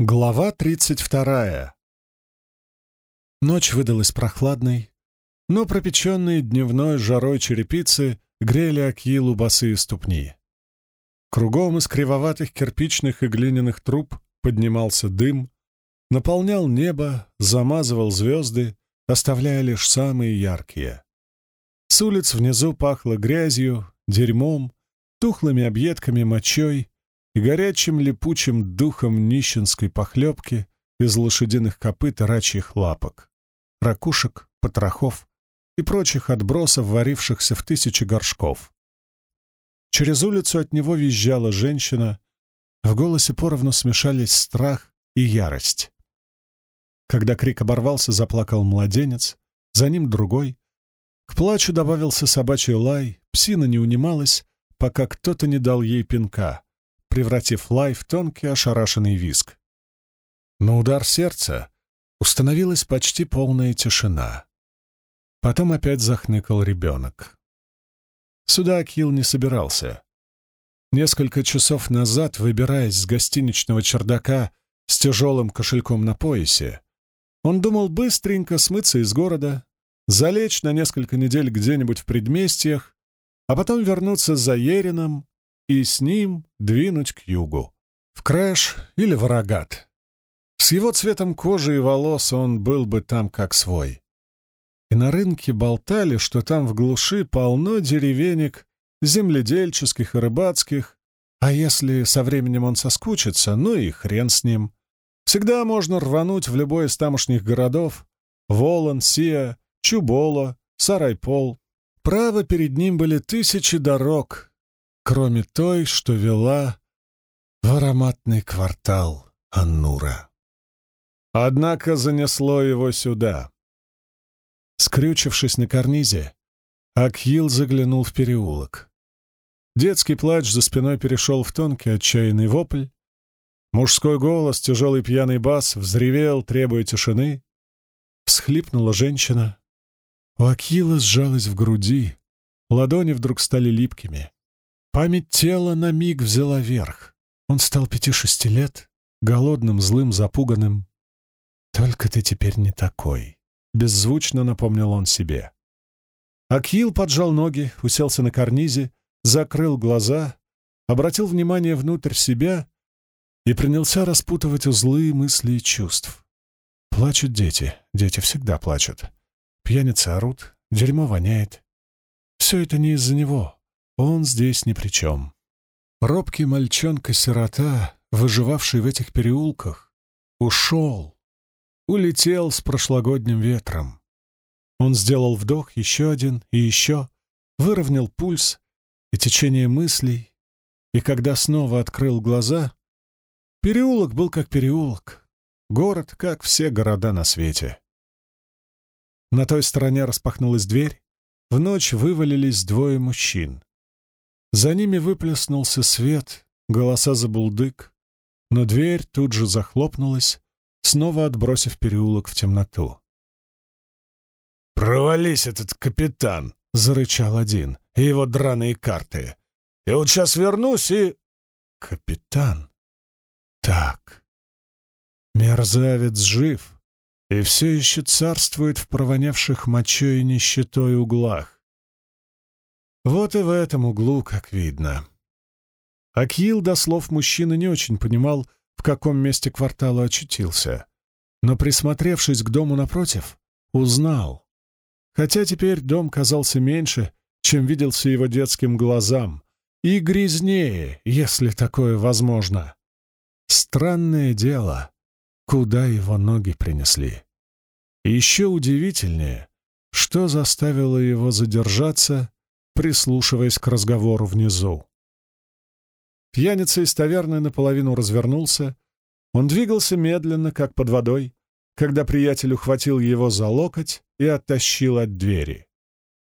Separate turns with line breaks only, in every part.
Глава 32. Ночь выдалась прохладной, но пропеченные дневной жарой черепицы грели Акилу босые ступни. Кругом из кривоватых кирпичных и глиняных труб поднимался дым, наполнял небо, замазывал звезды, оставляя лишь самые яркие. С улиц внизу пахло грязью, дерьмом, тухлыми объедками, мочой горячим липучим духом нищенской похлебки из лошадиных копыт и рачьих лапок, ракушек, потрохов и прочих отбросов, варившихся в тысячи горшков. Через улицу от него визжала женщина, в голосе поровну смешались страх и ярость. Когда крик оборвался, заплакал младенец, за ним другой. К плачу добавился собачий лай, псина не унималась, пока кто-то не дал ей пинка — превратив лай в тонкий ошарашенный виск. На удар сердца установилась почти полная тишина. Потом опять захныкал ребенок. Сюда Акил не собирался. Несколько часов назад, выбираясь с гостиничного чердака с тяжелым кошельком на поясе, он думал быстренько смыться из города, залечь на несколько недель где-нибудь в предместьях, а потом вернуться за Ерином и с ним двинуть к югу, в Крэш или в Арагат. С его цветом кожи и волос он был бы там как свой. И на рынке болтали, что там в глуши полно деревенек, земледельческих и рыбацких, а если со временем он соскучится, ну и хрен с ним. Всегда можно рвануть в любой из тамошних городов — Волан, Сия, Чуболо, Сарайпол. Право перед ним были тысячи дорог, кроме той, что вела в ароматный квартал Аннура. Однако занесло его сюда. Скрючившись на карнизе, Акхил заглянул в переулок. Детский плач за спиной перешел в тонкий отчаянный вопль. Мужской голос, тяжелый пьяный бас, взревел, требуя тишины. Всхлипнула женщина. У Акила сжалась в груди, ладони вдруг стали липкими. Память тела на миг взяла верх. Он стал пяти-шести лет, голодным, злым, запуганным. «Только ты теперь не такой», — беззвучно напомнил он себе. Акил поджал ноги, уселся на карнизе, закрыл глаза, обратил внимание внутрь себя и принялся распутывать узлы мыслей и чувств. Плачут дети, дети всегда плачут. Пьяницы орут, дерьмо воняет. Все это не из-за него, он здесь ни при чем. Робкий мальчонка-сирота, выживавший в этих переулках, ушел, улетел с прошлогодним ветром. Он сделал вдох, еще один и еще, выровнял пульс и течение мыслей, и когда снова открыл глаза, переулок был как переулок, город, как все города на свете. На той стороне распахнулась дверь, в ночь вывалились двое мужчин. За ними выплеснулся свет, голоса забулдык, но дверь тут же захлопнулась, снова отбросив переулок в темноту.
«Провались этот капитан!» — зарычал один. «И его драные карты! Я вот сейчас вернусь и...»
«Капитан? Так. Мерзавец жив и все еще царствует в провонявших мочой и нищетой углах. Вот и в этом углу, как видно. Акил, до слов мужчины, не очень понимал, в каком месте квартала очутился. Но, присмотревшись к дому напротив, узнал. Хотя теперь дом казался меньше, чем виделся его детским глазам, и грязнее, если такое возможно. Странное дело, куда его ноги принесли. И еще удивительнее, что заставило его задержаться прислушиваясь к разговору внизу. Пьяница из таверны наполовину развернулся. Он двигался медленно, как под водой, когда приятель ухватил его за локоть и оттащил от двери.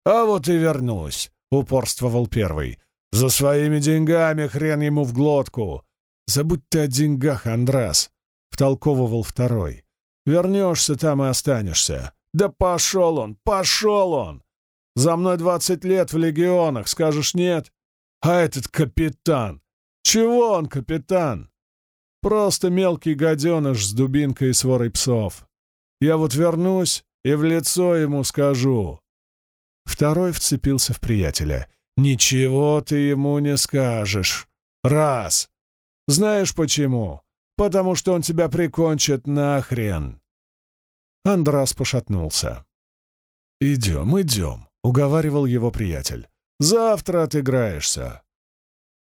«А вот и вернусь», — упорствовал первый. «За своими деньгами хрен ему в глотку!»
«Забудь ты о деньгах, Андрас», — втолковывал второй. «Вернешься там и останешься».
«Да пошел он! Пошел он!» За мной двадцать лет в легионах, скажешь нет? А этот капитан! Чего он капитан? Просто мелкий гаденыш с дубинкой и сворой псов. Я вот вернусь и в лицо ему скажу». Второй вцепился в приятеля. «Ничего ты ему не скажешь. Раз. Знаешь почему? Потому что он тебя прикончит нахрен». Андрас пошатнулся. «Идем, идем», — уговаривал его приятель. «Завтра отыграешься».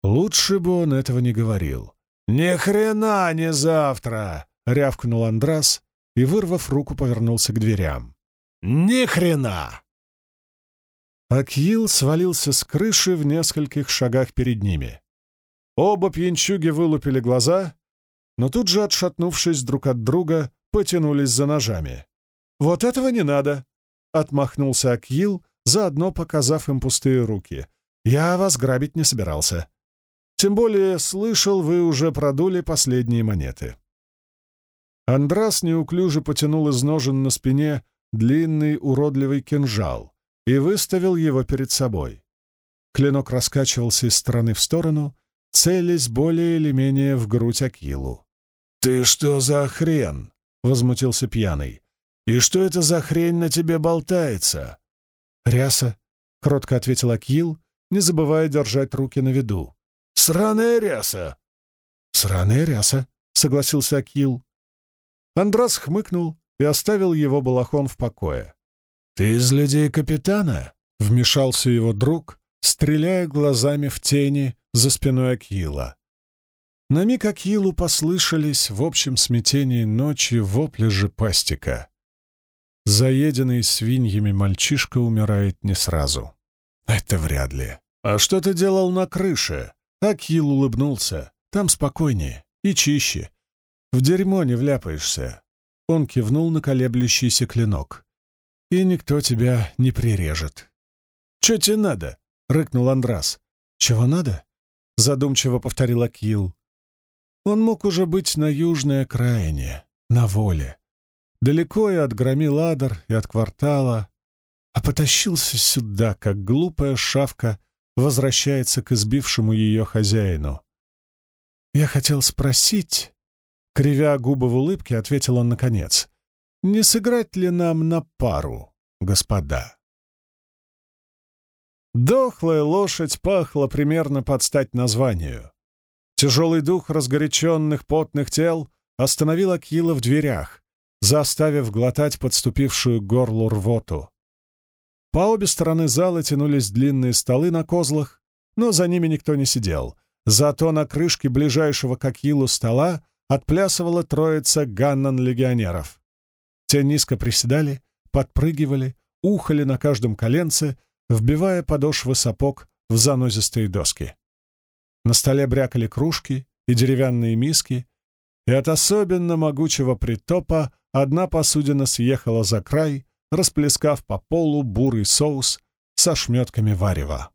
Лучше бы он этого не говорил. «Ни хрена не завтра!» — рявкнул Андрас и, вырвав руку, повернулся к дверям. «Ни хрена!» Акил свалился с крыши в нескольких шагах перед ними. Оба пьянчуги вылупили глаза, но тут же, отшатнувшись друг от друга, потянулись за ножами. «Вот этого не надо!» — отмахнулся Акил, заодно показав им пустые руки. «Я вас грабить не собирался. Тем более, слышал, вы уже продули последние монеты». Андрас неуклюже потянул из ножен на спине длинный уродливый кинжал и выставил его перед собой. Клинок раскачивался из стороны в сторону, целясь более или менее в грудь Акилу. «Ты что за хрен?» — возмутился пьяный. «И что это за хрень на тебе болтается?» «Ряса», — кротко ответил Акил, не забывая держать руки на виду. «Сраная ряса!» «Сраная ряса», — согласился Акил. Андрас хмыкнул и оставил его балахон в покое. «Ты из людей капитана?» — вмешался его друг, стреляя глазами в тени за спиной Акила. На миг Акилу послышались в общем смятении ночи вопли же пастика. Заеденный свиньями мальчишка умирает не сразу. Это вряд ли. «А что ты делал на крыше?» Акил улыбнулся. «Там спокойнее и чище. В дерьмо не вляпаешься». Он кивнул на колеблющийся клинок. «И никто тебя не прирежет». «Чё тебе надо?» — рыкнул Андрас. «Чего надо?» — задумчиво повторил Акил. Он мог уже быть на южной окраине, на воле. Далеко и от Громиладор, и от квартала, а потащился сюда, как глупая шавка возвращается к избившему ее хозяину. Я хотел спросить, кривя губы в улыбке, ответил он наконец, не сыграть ли нам на пару, господа? Дохлая лошадь пахла примерно под стать названию. Тяжелый дух разгоряченных потных тел остановил Акила в дверях, заставив глотать подступившую к горлу рвоту. По обе стороны зала тянулись длинные столы на козлах, но за ними никто не сидел. Зато на крышке ближайшего к Акилу стола отплясывала троица ганнан-легионеров. Те низко приседали, подпрыгивали, ухали на каждом коленце, вбивая подошвы сапог в занозистые доски. На столе брякали кружки и деревянные миски, и от особенно могучего притопа одна посудина съехала за край, расплескав по полу бурый соус со шметками варева.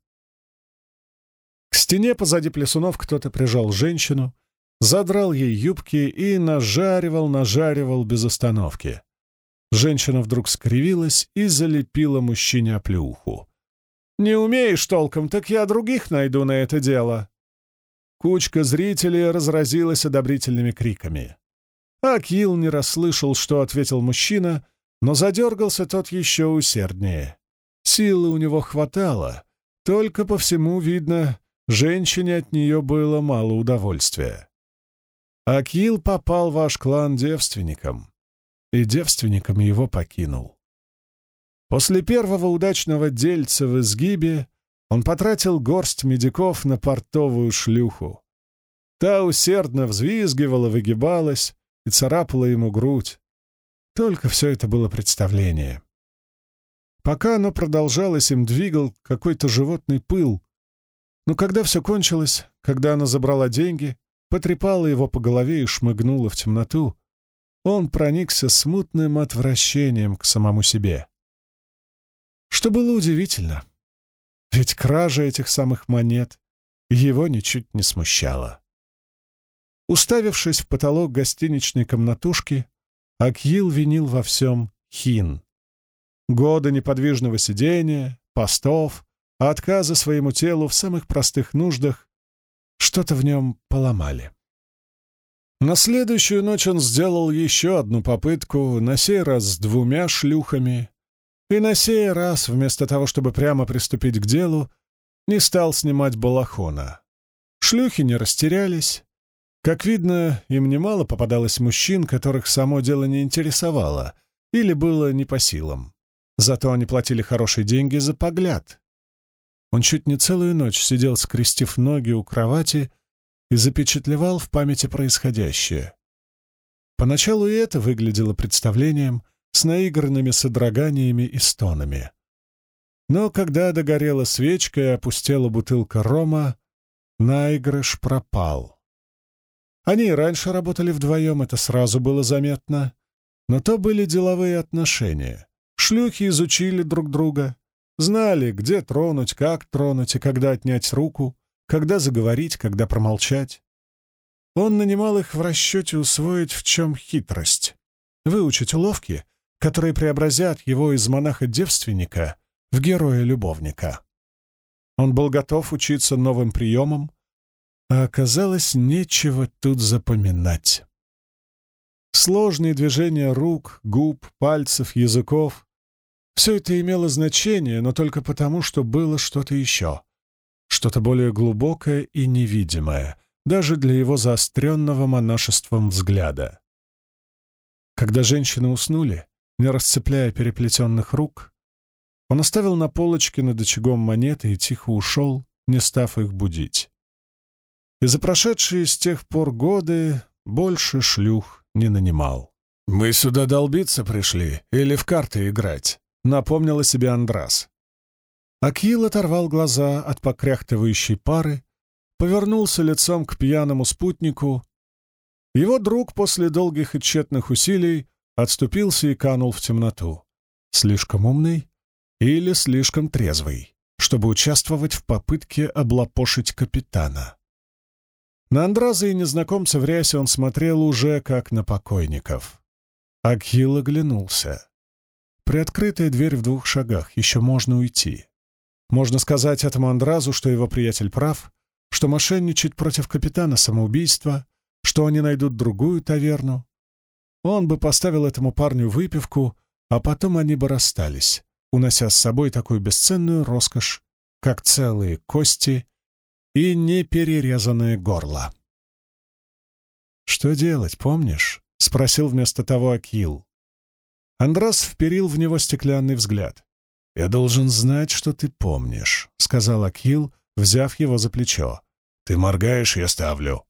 К стене позади плесунов кто-то прижал женщину, задрал ей юбки и нажаривал-нажаривал без остановки. Женщина вдруг скривилась и залепила мужчине оплеуху. «Не умеешь толком, так я других найду на это дело!» Кучка зрителей разразилась одобрительными криками. Акил не расслышал, что ответил мужчина, но задергался тот еще усерднее. Силы у него хватало, только по всему видно, женщине от нее было мало удовольствия. Акил попал в ваш клан девственником, и девственником его покинул. После первого удачного дельца в изгибе он потратил горсть медиков на портовую шлюху. Та усердно взвизгивала, выгибалась и царапала ему грудь. Только все это было представление. Пока оно продолжалось, им двигал какой-то животный пыл. Но когда все кончилось, когда она забрала деньги, потрепала его по голове и шмыгнула в темноту, он проникся смутным отвращением к самому себе. Что было удивительно, ведь кража этих самых монет его ничуть не смущала. Уставившись в потолок гостиничной комнатушки, Акил винил во всем Хин. Годы неподвижного сидения, постов, отказа своему телу в самых простых нуждах что-то в нем поломали. На следующую ночь он сделал еще одну попытку, на сей раз с двумя шлюхами, и на сей раз, вместо того, чтобы прямо приступить к делу, не стал снимать балахона. Шлюхи не растерялись. Как видно, им немало попадалось мужчин, которых само дело не интересовало или было не по силам. Зато они платили хорошие деньги за погляд. Он чуть не целую ночь сидел, скрестив ноги у кровати, и запечатлевал в памяти происходящее. Поначалу и это выглядело представлением с наигранными содроганиями и стонами. Но когда догорела свечка и опустела бутылка рома, наигрыш пропал. Они и раньше работали вдвоем, это сразу было заметно, но то были деловые отношения. Шлюхи изучили друг друга, знали, где тронуть, как тронуть и когда отнять руку, когда заговорить, когда промолчать. Он нанимал их в расчете усвоить, в чем хитрость, выучить уловки, которые преобразят его из монаха-девственника в героя-любовника. Он был готов учиться новым приемам, а оказалось, нечего тут запоминать. Сложные движения рук, губ, пальцев, языков — все это имело значение, но только потому, что было что-то еще, что-то более глубокое и невидимое, даже для его заостренного монашеством взгляда. Когда женщины уснули, не расцепляя переплетенных рук, он оставил на полочке над очагом монеты и тихо ушел, не став их будить. И за прошедшие с тех пор годы больше шлюх не нанимал. «Мы сюда долбиться пришли или в карты играть?» — напомнила себе Андрас. Акил оторвал глаза от покряхтывающей пары, повернулся лицом к пьяному спутнику. Его друг после долгих и тщетных усилий отступился и канул в темноту. Слишком умный или слишком трезвый, чтобы участвовать в попытке облапошить капитана. На Андраза и незнакомца в рясе он смотрел уже как на покойников. Акхил оглянулся. Приоткрытая дверь в двух шагах, еще можно уйти. Можно сказать этому Андразу, что его приятель прав, что мошенничать против капитана самоубийство, что они найдут другую таверну, он бы поставил этому парню выпивку, а потом они бы расстались, унося с собой такую бесценную роскошь, как целые кости и неперерезанное горло. «Что делать, помнишь?» — спросил вместо того Акил. Андрас вперил в него стеклянный взгляд. «Я должен знать, что ты помнишь», — сказал Акил, взяв его за плечо. «Ты моргаешь, я ставлю».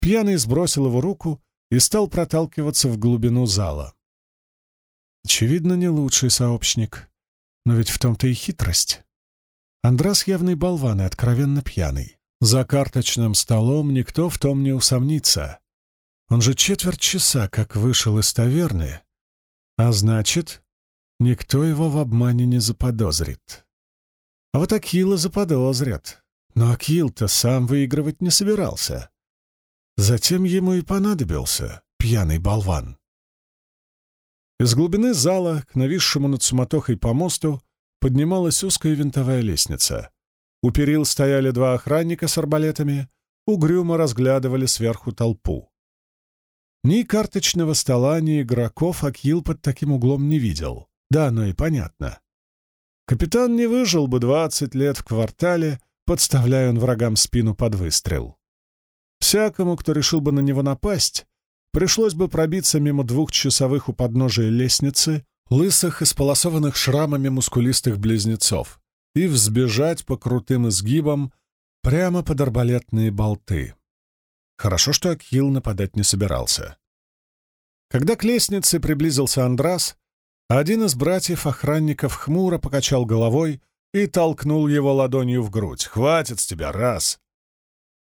Пьяный сбросил его руку и стал проталкиваться в глубину зала. Очевидно, не лучший сообщник, но ведь в том-то и хитрость. Андрас явный болван и откровенно пьяный. За карточным столом никто в том не усомнится. Он же четверть часа как вышел из таверны, а значит, никто его в обмане не заподозрит. А вот Акила заподозрят. Но Акил-то сам выигрывать не собирался. Затем ему и понадобился пьяный болван. Из глубины зала к нависшему над суматохой помосту поднималась узкая винтовая лестница. У перил стояли два охранника с арбалетами, угрюмо разглядывали сверху толпу. Ни карточного стола, ни игроков Акил под таким углом не видел. Да, оно и понятно. Капитан не выжил бы двадцать лет в квартале, подставляя он врагам спину под выстрел. Всякому, кто решил бы на него напасть, пришлось бы пробиться мимо двухчасовых у подножия лестницы, лысых, исполосованных шрамами мускулистых близнецов, и взбежать по крутым изгибам прямо под арбалетные болты. Хорошо, что Акил нападать не собирался. Когда к лестнице приблизился Андрас, один из братьев-охранников хмуро покачал головой и толкнул его ладонью в грудь. «Хватит с тебя, раз!»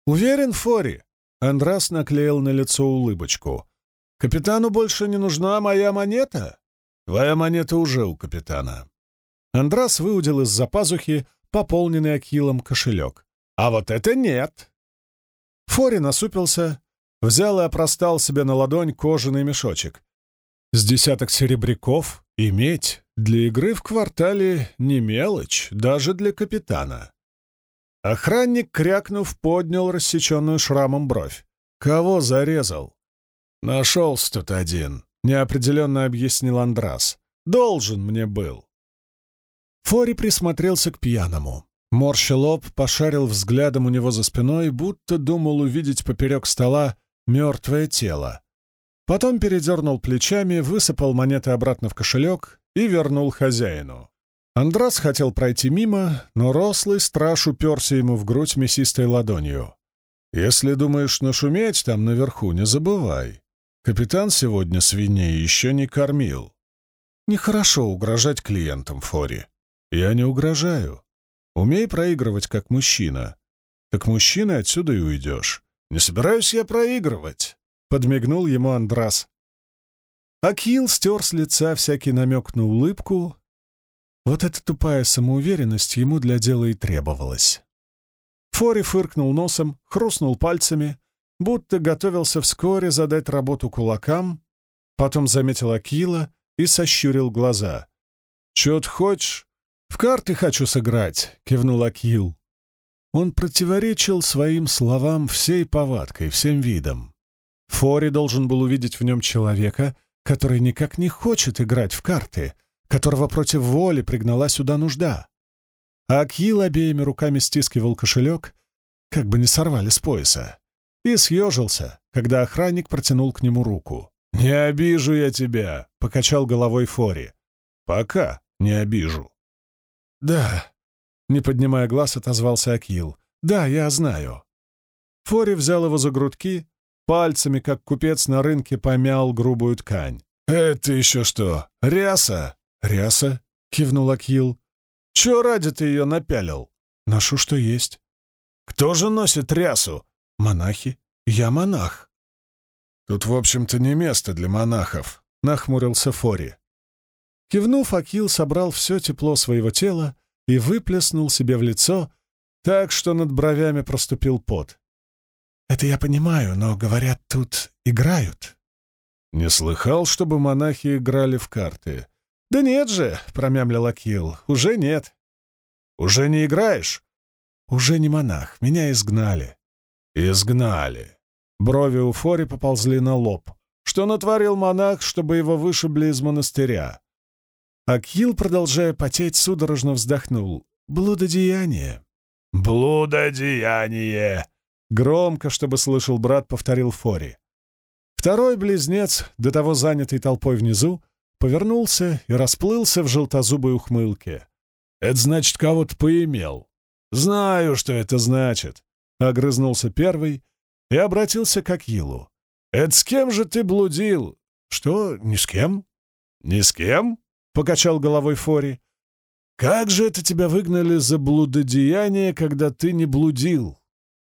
«Уверен, Фори?» Андрас наклеил на лицо улыбочку. «Капитану больше не нужна моя монета?» «Твоя монета уже у капитана». Андрас выудил из-за пазухи пополненный акилом кошелек. «А вот это нет!» Фори насупился, взял и опростал себе на ладонь кожаный мешочек. С десяток серебряков иметь для игры в квартале не мелочь, даже для капитана. Охранник, крякнув, поднял рассеченную шрамом бровь. Кого зарезал?» «Нашелся тут один», — неопределенно объяснил Андрас. «Должен мне был».
Фори присмотрелся к пьяному. Морща лоб пошарил взглядом у него за спиной, будто думал увидеть поперек стола мертвое тело. Потом передернул плечами, высыпал монеты обратно в кошелек и вернул хозяину. Андрас хотел пройти мимо, но рослый страж уперся ему в грудь мясистой ладонью. «Если думаешь нашуметь там наверху, не забывай. Капитан сегодня свиней еще не кормил. Нехорошо угрожать клиентам, Фори. Я не угрожаю. Умей проигрывать как мужчина. Так мужчина отсюда и уйдешь. Не собираюсь я проигрывать, — подмигнул ему Андрас. Акил стер с лица всякий намек на улыбку. Вот эта тупая самоуверенность ему для дела и требовалась. Фори фыркнул носом, хрустнул пальцами, будто готовился вскоре задать работу кулакам, потом заметил Акила и сощурил глаза. «Чё ты хочешь?» «В карты хочу сыграть», — кивнул Акил. Он противоречил своим словам всей повадкой, всем видом. Фори должен был увидеть в нем человека, который никак не хочет играть в карты, которого против воли пригнала сюда нужда. А Акил обеими руками стискивал кошелек, как бы не сорвали с пояса, и съежился, когда охранник протянул к нему руку. «Не обижу я тебя», — покачал головой Фори. «Пока не обижу». «Да», — не поднимая глаз, отозвался Акил. «Да, я знаю». Фори взял его за грудки, пальцами, как купец на рынке, помял грубую ткань. «Это еще что? Ряса?» «Ряса?» — кивнул Акил. «Чего ради ты ее напялил?» «Ношу, что есть». «Кто же носит рясу?» «Монахи. Я монах». «Тут, в общем-то, не место для монахов», — нахмурился Фори. Кивнув, Акил собрал все тепло своего тела и выплеснул себе в лицо, так что над бровями проступил пот. «Это я понимаю, но, говорят, тут играют». «Не слыхал, чтобы монахи играли в карты?» «Да нет же», — промямлил Акил, — «уже нет». «Уже не играешь?» «Уже не монах, меня изгнали». «Изгнали». Брови у Фори поползли на лоб. «Что натворил монах, чтобы его вышибли из монастыря?» Акил, продолжая потеть, судорожно вздохнул. «Блудодеяние!» «Блудодеяние!» Громко, чтобы слышал брат, повторил Фори. Второй близнец, до того занятый толпой внизу, повернулся и расплылся в желтозубой ухмылке. «Это значит, кого-то поимел». «Знаю, что это значит», — огрызнулся первый и обратился к Акилу. «Это с кем же ты блудил?» «Что, ни с кем?» «Ни с кем?» — покачал головой Фори. «Как же это тебя выгнали за блудодеяние, когда ты не блудил?»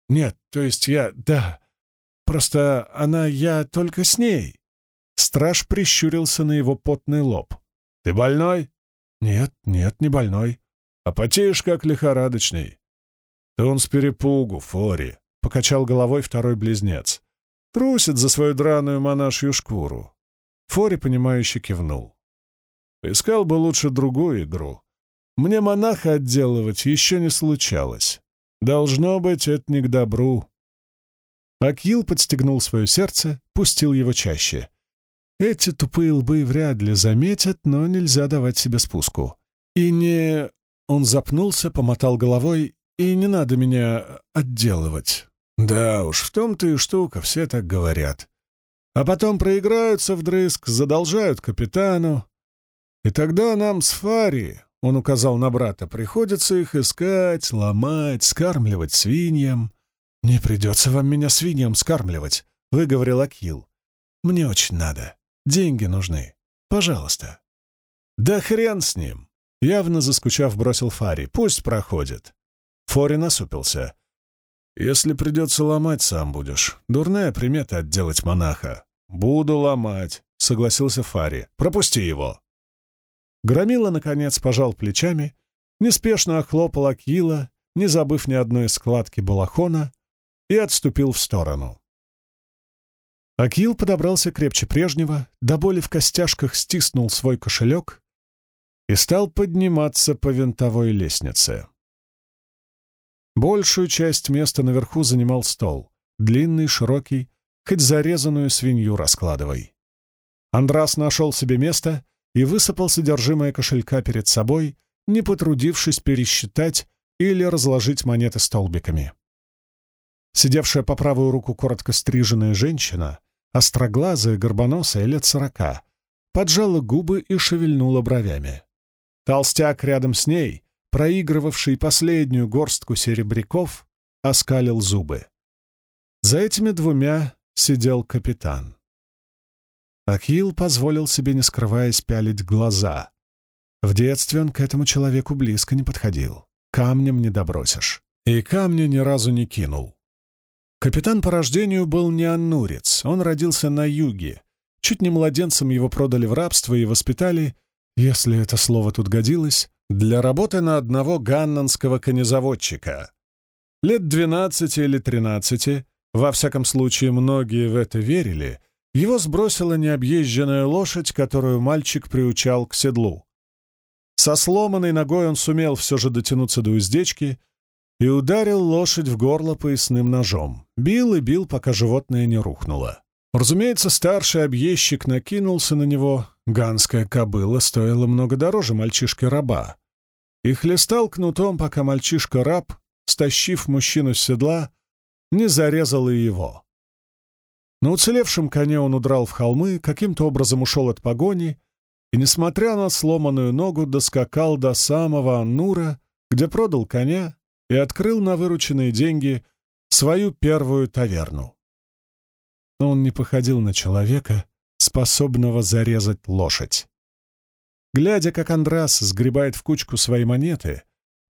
«Нет, то есть я... да. Просто она... я только с ней». Страж прищурился на его потный лоб. «Ты больной?» «Нет, нет, не больной. А потеешь, как лихорадочный». «Да он с перепугу, Фори», — покачал головой второй близнец. «Трусит за свою драную монашью шкуру». Фори, понимающе кивнул. Искал бы лучше другую игру. Мне монаха отделывать еще не случалось. Должно быть, это не к добру. Акил подстегнул свое сердце, пустил его чаще. Эти тупые лбы вряд ли заметят, но нельзя давать себе спуску. И не... Он запнулся, помотал головой, и не надо меня отделывать. Да уж, в том-то и штука, все так говорят. А потом проиграются вдрызг, задолжают капитану, и тогда нам с Фари, он указал на брата, приходится их искать, ломать, скармливать свиньям. «Не придется вам меня свиньям скармливать», — выговорил Акил. «Мне очень надо. Деньги нужны. Пожалуйста». «Да хрен с ним!» — явно заскучав, бросил Фари. «Пусть проходит». Фори насупился. «Если придется ломать, сам будешь. Дурная примета отделать монаха». «Буду ломать», — согласился Фари. «Пропусти его». Громила, наконец, пожал плечами, неспешно охлопал Акила, не забыв ни одной складки балахона, и отступил в сторону. Акил подобрался крепче прежнего, до боли в костяшках стиснул свой кошелек и стал подниматься по винтовой лестнице. Большую часть места наверху занимал стол, длинный, широкий,
хоть зарезанную свинью раскладывай. Андрас нашел себе место и высыпал содержимое кошелька перед собой, не потрудившись пересчитать или разложить монеты столбиками. Сидевшая по правую руку коротко стриженная женщина, остроглазая, горбоносая, лет сорока, поджала губы и шевельнула бровями. Толстяк рядом с ней, проигрывавший последнюю горстку серебряков, оскалил зубы. За этими двумя сидел капитан. Акил позволил себе, не скрываясь, пялить глаза. В детстве он к этому человеку близко не подходил. Камнем не добросишь. И камня ни разу не кинул. Капитан по рождению был не аннурец, он родился на юге. Чуть не младенцем его продали в рабство и воспитали, если это слово тут годилось, для работы на одного ганнанского конезаводчика. Лет двенадцати или тринадцати, во всяком случае многие в это верили, его сбросила необъезженная лошадь, которую мальчик приучал к седлу. Со сломанной ногой он сумел все же дотянуться до уздечки и ударил лошадь в горло поясным ножом. Бил и бил, пока животное не рухнуло. Разумеется, старший объездчик накинулся на него. Ганская кобыла стоила много дороже мальчишки-раба. И хлестал кнутом, пока мальчишка-раб, стащив мужчину с седла, не зарезал и его. На уцелевшем коне он удрал в холмы, каким-то образом ушел от погони и, несмотря на сломанную ногу, доскакал до самого Аннура, где продал коня и открыл на вырученные деньги свою первую таверну. Но он не походил на человека, способного зарезать лошадь. Глядя, как Андрас сгребает в кучку свои монеты,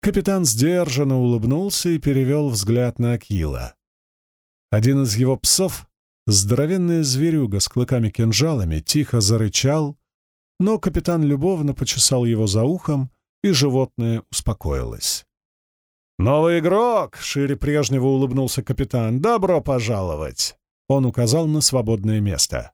капитан сдержанно улыбнулся и перевел взгляд на Акила. Один из его псов, здоровенная зверюга с клыками-кинжалами, тихо зарычал, но капитан любовно почесал его за ухом, и животное успокоилось. «Новый игрок!» — шире прежнего улыбнулся капитан. «Добро пожаловать!» Он указал на свободное место.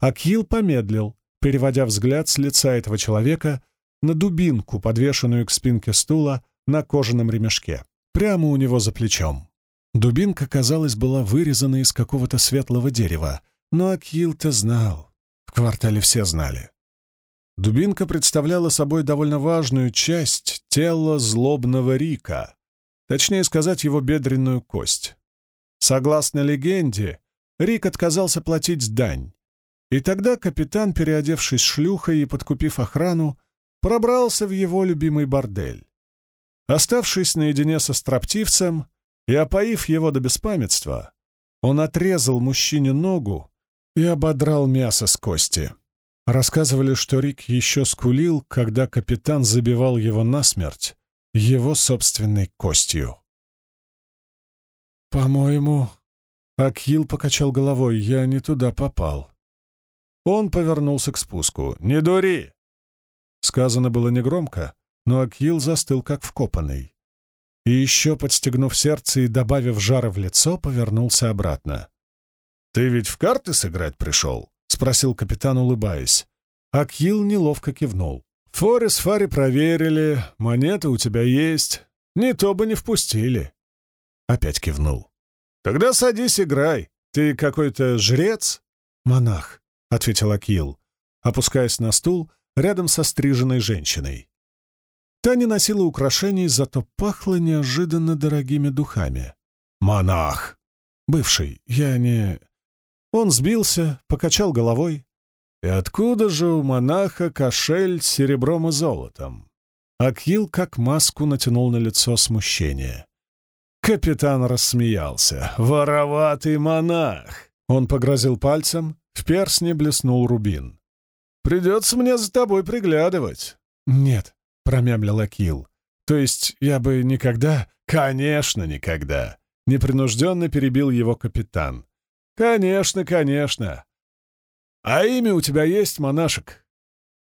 Акил помедлил, переводя взгляд с лица этого человека на дубинку, подвешенную к спинке стула на кожаном ремешке, прямо у него за плечом. Дубинка, казалось, была вырезана из какого-то светлого дерева, но Акил-то знал. В квартале все знали. Дубинка представляла собой довольно важную часть тела злобного Рика, точнее сказать, его бедренную кость. Согласно легенде, Рик отказался платить дань, и тогда капитан, переодевшись шлюхой и подкупив охрану, пробрался в его любимый бордель. Оставшись наедине со строптивцем и опоив его до беспамятства, он отрезал мужчине ногу и ободрал мясо с кости. Рассказывали, что Рик еще скулил, когда капитан забивал его насмерть его собственной костью. «По-моему...» — Акил покачал головой. «Я не туда попал». Он повернулся к спуску. «Не дури!» Сказано было негромко, но Акил застыл как вкопанный. И еще, подстегнув сердце и добавив жара в лицо, повернулся обратно. «Ты ведь в карты сыграть пришел?» — спросил капитан, улыбаясь. Акил неловко кивнул. «Фори с Фари проверили, монеты у тебя есть. Не то бы не впустили». Опять кивнул. «Тогда садись, играй. Ты какой-то жрец?» «Монах», — ответил Акил, опускаясь на стул рядом со стриженной женщиной. Та не носила украшений, зато пахла неожиданно дорогими духами. «Монах!» «Бывший, я не...» Он сбился, покачал головой. «И откуда же у монаха кошель с серебром и золотом?» Акил как маску натянул на лицо смущение. Капитан рассмеялся. «Вороватый монах!» Он погрозил пальцем, в персне блеснул рубин. «Придется мне за тобой приглядывать». «Нет», — промямлил Акил. «То есть я бы никогда...» «Конечно, никогда!» — непринужденно перебил его капитан. «Конечно, конечно! А имя у тебя есть, монашек?»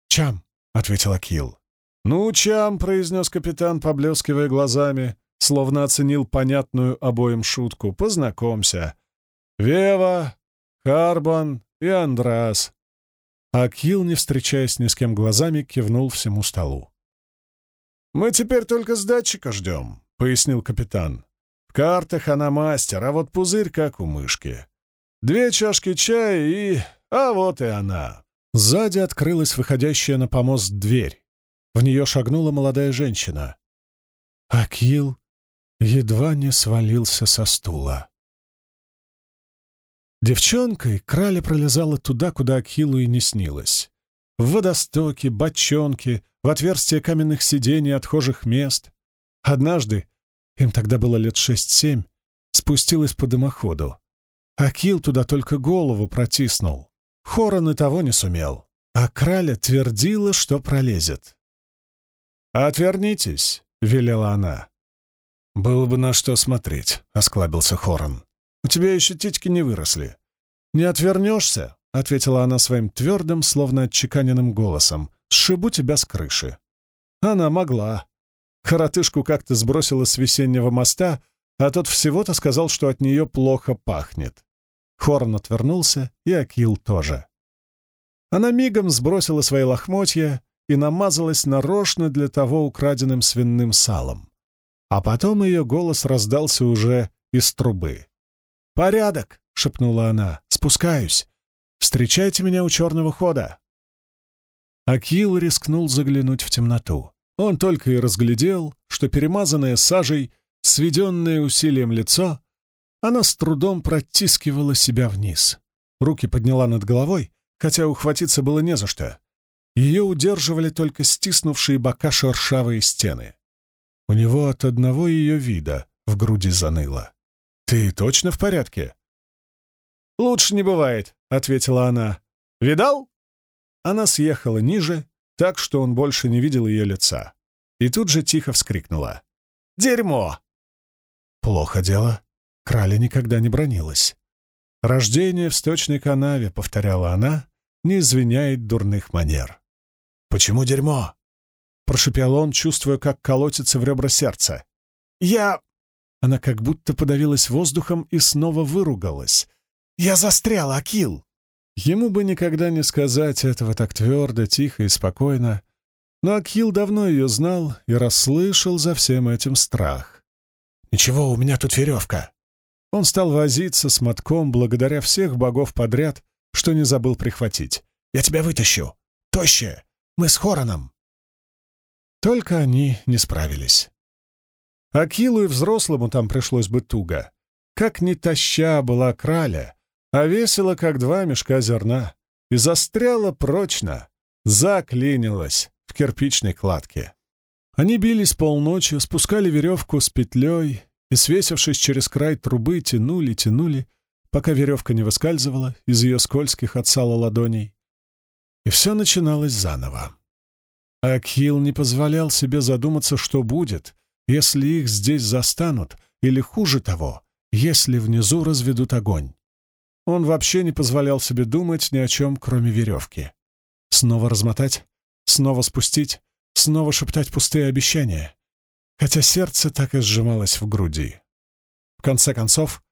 «Чам», — ответил Акил. «Ну, Чам», — произнес капитан, поблескивая глазами, словно оценил понятную обоим шутку. «Познакомься. Вева, Карбон и Андрас». Акил, не встречаясь ни с кем глазами, кивнул всему столу. «Мы теперь только с датчика ждем», — пояснил капитан. «В картах она мастер, а вот пузырь как у мышки. Две чашки чая и... А вот и она. Сзади открылась выходящая на помост дверь. В нее шагнула молодая женщина. Акил едва не свалился со стула. Девчонкой Краля пролезала туда, куда Акилу и не снилось. В водостоки, бочонки, в отверстия каменных сидений отхожих мест. Однажды, им тогда было лет шесть-семь, спустилась по дымоходу. Акил туда только голову протиснул. Хорон и того не сумел. А Краля твердила, что пролезет. «Отвернитесь», — велела она. «Было бы на что смотреть», — осклабился Хорон. У тебя еще титьки не выросли». «Не отвернешься?» — ответила она своим твердым, словно отчеканенным голосом. «Сшибу тебя с крыши». Она могла. Коротышку как-то сбросила с весеннего моста, а тот всего-то сказал, что от нее плохо пахнет. Хорн отвернулся, и Акил тоже. Она мигом сбросила свои лохмотья и намазалась нарочно для того украденным свиным салом. А потом ее голос раздался уже из трубы. «Порядок!» — шепнула она. «Спускаюсь. Встречайте меня у черного хода». Акил рискнул заглянуть в темноту. Он только и разглядел, что перемазанное сажей, сведенное усилием лицо, она с трудом протискивала себя вниз. Руки подняла над головой, хотя ухватиться было не за что. Ее удерживали только стиснувшие бока шершавые стены. У него от одного ее вида в груди заныло. «Ты точно в порядке?» «Лучше не бывает», — ответила она. «Видал?» Она съехала ниже, так что он больше не видел ее лица. И тут же тихо вскрикнула. «Дерьмо!» Плохо дело. Краля никогда не бронилась. «Рождение в сточной канаве», — повторяла она, не извиняет дурных манер. «Почему дерьмо?» — прошепел он, чувствуя, как колотится в ребра сердца. «Я...» Она как будто подавилась воздухом и снова выругалась. «Я застрял, Акил!» Ему бы никогда не сказать этого так твердо, тихо и спокойно, но Акил давно ее знал и расслышал за всем этим страх. «Ничего, у меня тут веревка!» Он стал возиться с мотком благодаря всех богов подряд, что не забыл прихватить. «Я тебя вытащу! Тощая! Мы с Хороном!» Только они не справились. Акилу и взрослому там пришлось бы туго. Как ни таща была краля, а весело, как два мешка зерна, и застряла прочно, заклинилась в кирпичной кладке. Они бились полночи, спускали веревку с петлей и, свесившись через край трубы, тянули, тянули, пока веревка не выскальзывала из ее скользких от сала ладоней. И все начиналось заново. Акил не позволял себе задуматься, что будет, если их здесь застанут, или, хуже того, если внизу разведут огонь. Он вообще не позволял себе думать ни о чем, кроме веревки. Снова размотать, снова спустить, снова шептать пустые обещания, хотя сердце так и сжималось в груди. В конце концов,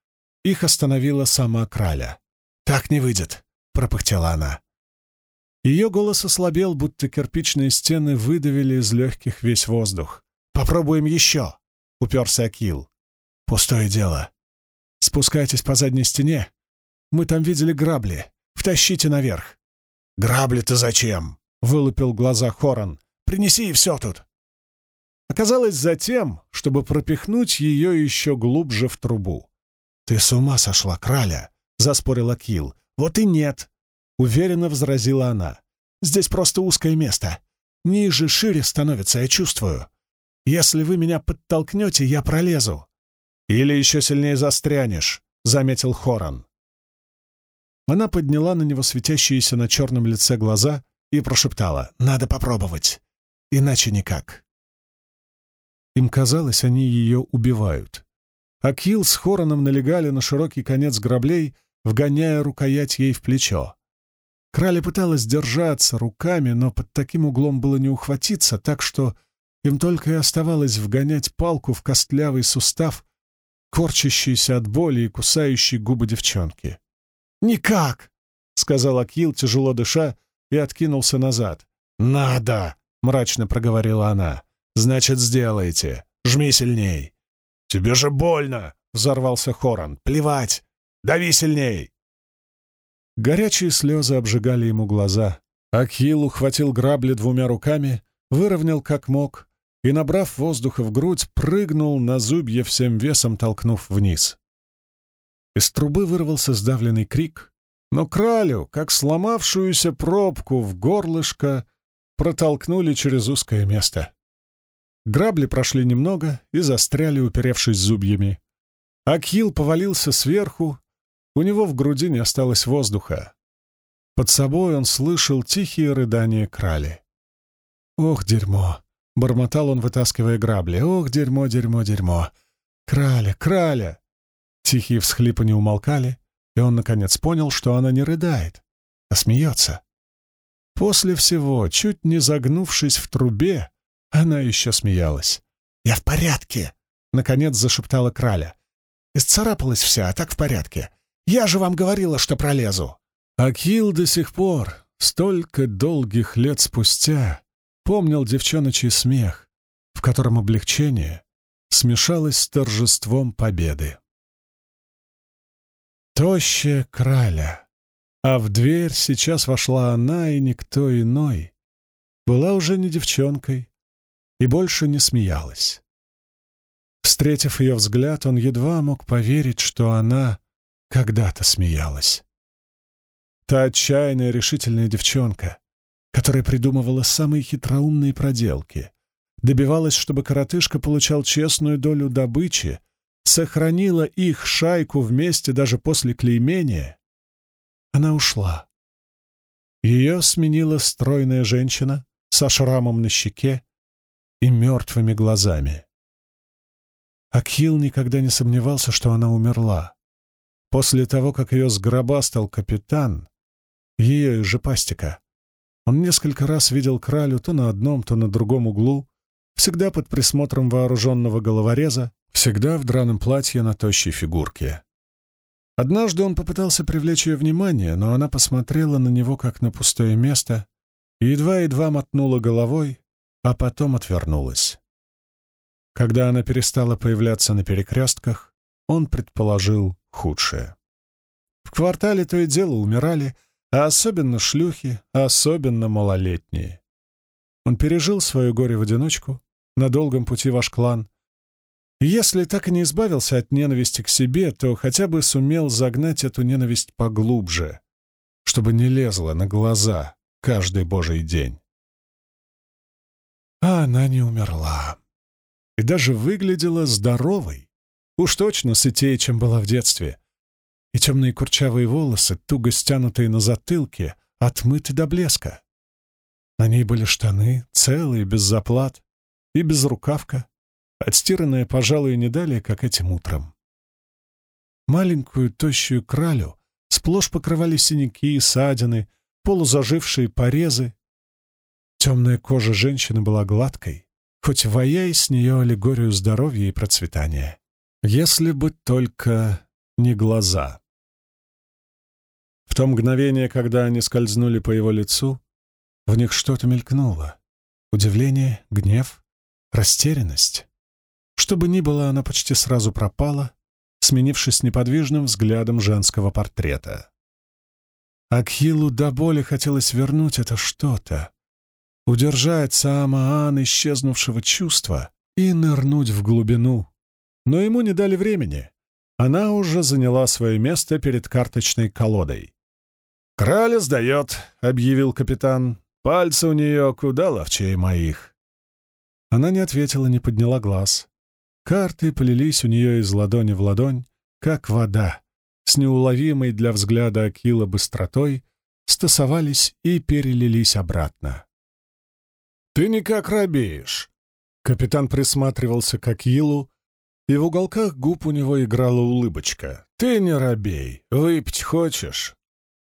их остановила сама краля. «Так не выйдет», — пропыхтела она. Ее голос ослабел, будто кирпичные стены выдавили из легких весь воздух. «Попробуем еще!» — уперся Акил. «Пустое дело. Спускайтесь по задней стене. Мы там видели грабли. Втащите наверх». «Грабли-то зачем?» — вылупил глаза Хорон. «Принеси и все тут». Оказалось, затем, чтобы пропихнуть ее еще глубже в трубу. «Ты с ума сошла, краля!» — заспорил Акил. «Вот и нет!» — уверенно возразила она. «Здесь просто узкое место. Ниже, шире становится, я чувствую. Если вы меня подтолкнете, я пролезу». «Или еще сильнее застрянешь», — заметил Хоран. Она подняла на него светящиеся на черном лице глаза и прошептала «Надо попробовать, иначе никак». Им казалось, они ее убивают. Акил с Хороном налегали на широкий конец граблей, вгоняя рукоять ей в плечо. Краля пыталась держаться руками, но под таким углом было не ухватиться, так что им только и оставалось вгонять палку в костлявый сустав, корчащийся от боли и кусающий губы девчонки. «Никак!» — сказал Акил, тяжело дыша, и откинулся назад. «Надо!» — мрачно проговорила она. «Значит, сделайте. Жми сильней». «Тебе же больно!» — взорвался Хоран. «Плевать! Дави сильней!»
Горячие слезы обжигали ему глаза. Акил ухватил грабли двумя руками, выровнял как мог и, набрав воздуха в грудь, прыгнул на зубья всем весом, толкнув вниз. Из трубы вырвался сдавленный крик, но кралю, как сломавшуюся пробку в горлышко, протолкнули через узкое место. Грабли прошли немного и застряли, уперевшись зубьями. Акил повалился сверху, у него в груди не осталось воздуха. Под собой он слышал тихие рыдания крали. «Ох, дерьмо!» — бормотал он, вытаскивая грабли. «Ох, дерьмо, дерьмо, дерьмо! Краля, краля!» Тихие всхлипы не умолкали, и он, наконец, понял, что она не рыдает, а смеется. После всего, чуть не загнувшись в трубе, она еще смеялась. «Я в порядке!» — наконец зашептала Краля. «Исцарапалась вся, а так в порядке. Я же вам говорила, что пролезу!» Акил до сих пор, столько долгих лет спустя, помнил девчоночий смех, в котором облегчение смешалось с торжеством победы. Тощая краля, а в дверь сейчас вошла она и никто иной, была уже не девчонкой, и больше не смеялась. Встретив ее взгляд, он едва мог поверить, что она когда-то смеялась. Та отчаянная решительная девчонка, которая придумывала самые хитроумные проделки, добивалась, чтобы коротышка получал честную долю добычи, сохранила их шайку вместе даже после клеймения, она ушла. Ее сменила стройная женщина со шрамом на щеке и мертвыми глазами. Акил никогда не сомневался, что она умерла. После того, как ее сгробастал капитан, ее же пастика, он несколько раз видел кралю то на одном, то на другом углу, всегда под присмотром вооруженного головореза, всегда в драном платье на тощей фигурке. Однажды он попытался привлечь ее внимание, но она посмотрела на него как на пустое место и едва-едва мотнула головой, а потом отвернулась. Когда она перестала появляться на перекрестках, он предположил худшее. В квартале то и дело умирали, а особенно шлюхи, а особенно малолетние. Он пережил свое горе в одиночку, на долгом пути ваш клан. И если так и не избавился от ненависти к себе, то хотя бы сумел загнать эту ненависть поглубже, чтобы не лезла на глаза каждый божий день. А она не умерла. И даже выглядела здоровой. Уж точно сытее, чем была в детстве. И темные курчавые волосы, туго стянутые на затылке, отмыты до блеска. На ней были штаны, целые, без заплат, и без рукавка, отстиранная, пожалуй, не далее, как этим утром. Маленькую тощую кралю сплошь покрывали синяки, ссадины, полузажившие порезы, Темная кожа женщины была гладкой, хоть ваяя с нее аллегорию здоровья и процветания. Если бы только не глаза. В то мгновение, когда они скользнули по его лицу, в них что-то мелькнуло. Удивление, гнев, растерянность. Что бы ни было, она почти сразу пропала, сменившись неподвижным взглядом женского портрета. Акхилу до боли хотелось вернуть это что-то, удержать Саамаан исчезнувшего чувства и нырнуть в глубину. Но ему не дали времени. Она уже заняла свое место перед карточной колодой. «Краля сдает», — объявил капитан. «Пальцы у нее куда ловчее моих». Она не ответила, не подняла глаз. Карты полились у нее из ладони в ладонь, как вода, с неуловимой для взгляда Акила быстротой, стасовались и перелились обратно. «Ты никак робеешь!» Капитан присматривался к Акилу, и в уголках губ у него играла улыбочка. «Ты не робей! Выпить хочешь?»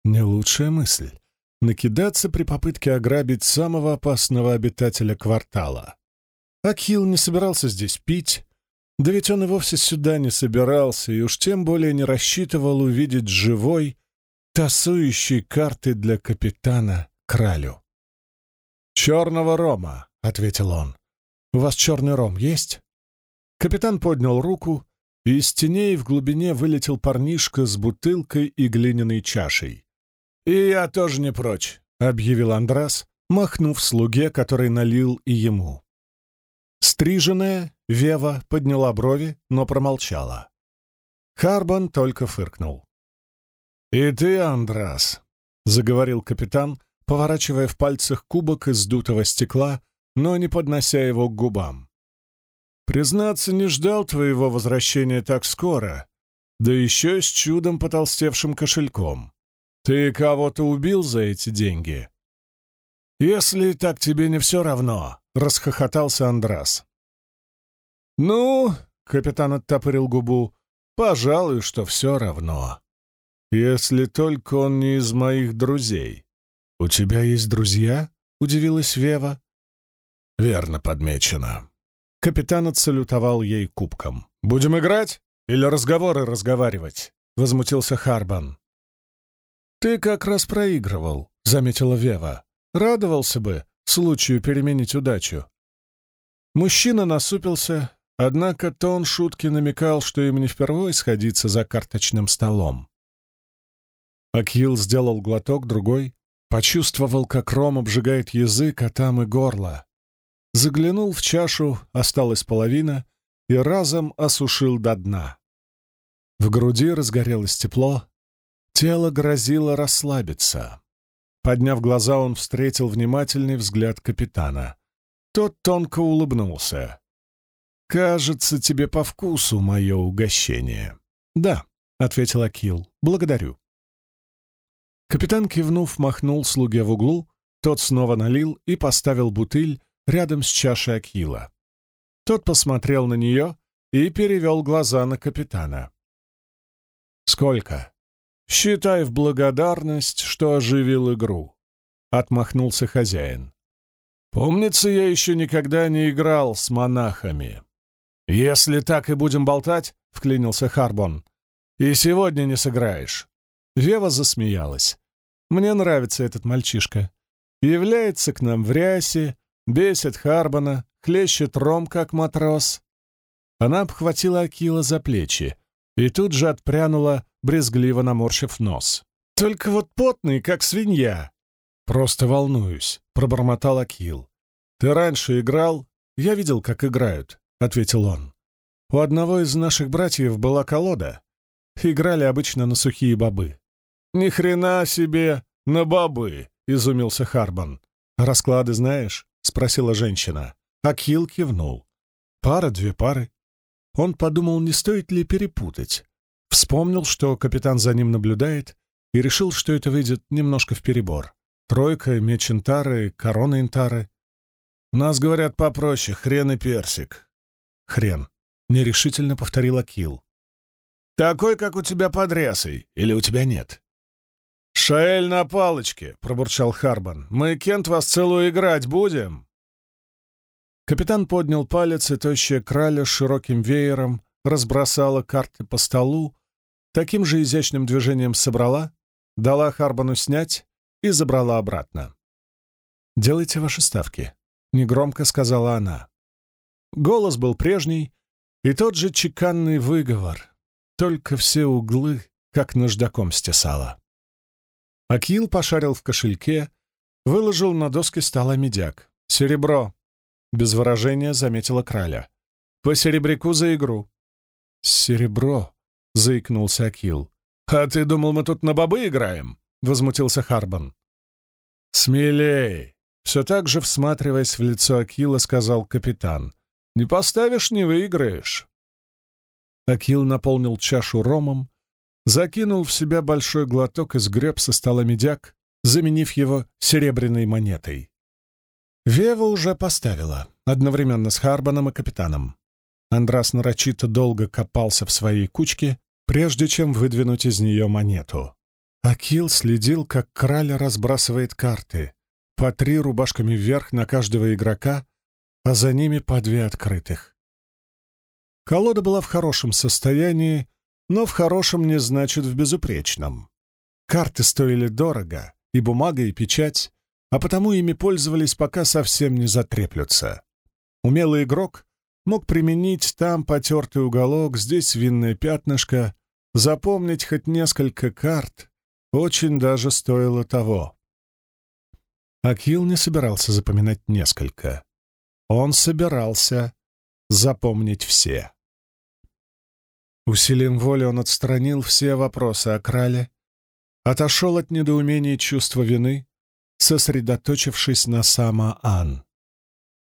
Не лучшая мысль — накидаться при попытке ограбить самого опасного обитателя квартала. Акил не собирался здесь пить, да ведь он и вовсе сюда не собирался, и уж тем более не рассчитывал увидеть живой, тасующий карты для капитана Кралю. «Черного рома», — ответил он. «У вас черный ром есть?» Капитан поднял руку, и из теней в глубине вылетел парнишка с бутылкой и глиняной чашей.
«И я тоже не прочь», — объявил Андрас, махнув слуге, который налил и ему. Стриженная, Вева подняла брови, но промолчала. Харбан только фыркнул. «И ты, Андрас», — заговорил капитан, поворачивая в пальцах кубок из дутого стекла, но не поднося его к губам. «Признаться, не ждал твоего возвращения так скоро, да еще с чудом потолстевшим кошельком. Ты кого-то убил за эти деньги?» «Если так тебе не все равно», — расхохотался Андрас. «Ну», — капитан оттопырил губу, — «пожалуй, что все равно. Если только он не из моих друзей». «У тебя есть друзья?» — удивилась Вева. «Верно подмечено». Капитан отсалютовал ей кубком. «Будем играть или разговоры разговаривать?» — возмутился Харбан. «Ты как раз проигрывал», — заметила Вева. «Радовался бы случаю переменить удачу». Мужчина насупился, однако тон шутки намекал, что им не впервые сходиться за карточным столом. Акил сделал глоток, другой, Почувствовал, как ром обжигает язык, а там и горло. Заглянул в чашу, осталась половина, и разом осушил до дна. В груди разгорелось тепло, тело грозило расслабиться. Подняв глаза, он встретил внимательный взгляд капитана. Тот тонко улыбнулся. «Кажется, тебе по вкусу мое угощение». «Да», — ответил Акил, — «благодарю». Капитан, кивнув, махнул слуге в углу, тот снова налил и поставил бутыль рядом с чашей Акила. Тот посмотрел на нее и перевел глаза на капитана. «Сколько?» «Считай в благодарность, что оживил игру», — отмахнулся хозяин. «Помнится, я еще никогда не играл с монахами». «Если так и будем болтать», — вклинился Харбон, — «и сегодня не сыграешь. Вева засмеялась. «Мне нравится этот мальчишка. Является к нам в рясе, бесит Харбана, хлещет ром, как матрос». Она обхватила Акила за плечи и тут же отпрянула, брезгливо наморщив нос. «Только вот потный, как свинья!» «Просто волнуюсь», — пробормотал Акил. «Ты раньше играл?» «Я видел, как играют», — ответил он. «У одного из наших братьев была колода. Играли обычно на сухие бобы. «Ни хрена себе! На бобы!» — изумился Харбан. «Расклады знаешь?» — спросила женщина. Акил кивнул. «Пара-две пары». Он подумал, не стоит ли перепутать. Вспомнил, что капитан за ним наблюдает, и решил, что это выйдет немножко в перебор. Тройка, меч интары, корона интары. «У нас, говорят, попроще, хрен и персик». «Хрен», — нерешительно повторил Акил. «Такой, как у тебя под или у тебя нет?» «Шаэль на палочке!» — пробурчал Харбан. «Мы, Кент, вас целую играть будем?» Капитан поднял палец, и тощая краля с широким веером разбросала карты по столу, таким же изящным движением собрала, дала Харбану снять и забрала обратно. «Делайте ваши ставки», — негромко сказала она. Голос был прежний, и тот же чеканный выговор, только все углы, как наждаком стесала. Акил пошарил в кошельке, выложил на доски стола медяк. «Серебро!» — без выражения заметила краля. «По серебряку за игру». «Серебро!» — заикнулся Акил. «А ты думал, мы тут на бобы играем?» — возмутился Харбан. «Смелей!» — все так же, всматриваясь в лицо Акила, сказал капитан. «Не поставишь — не выиграешь». Акил наполнил чашу ромом, закинул в себя большой глоток и сгреб со стола медяк, заменив его серебряной монетой. Вева уже поставила, одновременно с Харбаном и капитаном. Андрас нарочито долго копался в своей кучке, прежде чем выдвинуть из нее монету. Акил следил, как Краля разбрасывает карты, по три рубашками вверх на каждого игрока, а за ними по две открытых. Колода была в хорошем состоянии, но в хорошем не значит в безупречном. Карты стоили дорого, и бумага, и печать, а потому ими пользовались, пока совсем не затреплются. Умелый игрок мог применить там потертый уголок, здесь винное пятнышко, запомнить хоть несколько карт, очень даже стоило того. Акил не собирался запоминать несколько. Он собирался запомнить все. Усилием воли он отстранил все вопросы о крале, отошел от недоумения чувства вины, сосредоточившись на сама Ан.